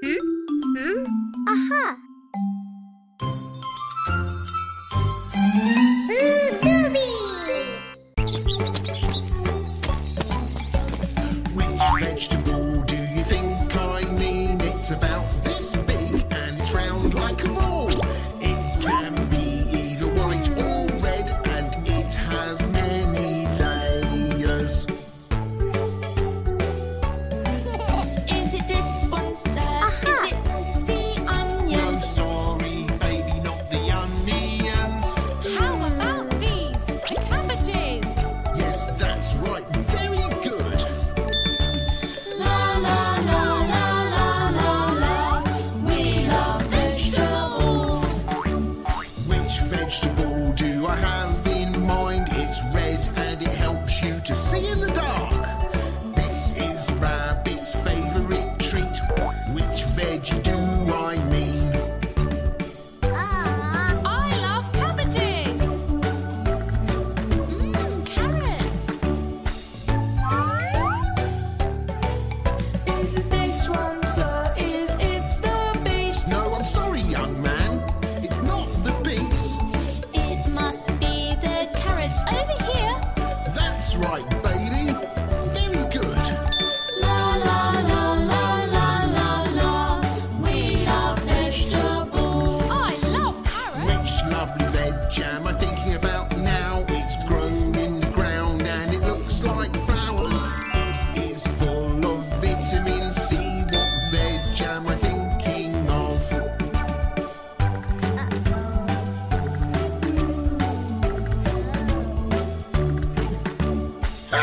Hmm? Hmm? Aha! Which vegetable do you think I mean? It's about veggie do I mean? I love cabbages. Mmm, carrots. Is this one, sir? Is it the? No, I'm sorry, young man. It's not the. It must be the carrots over here. That's right.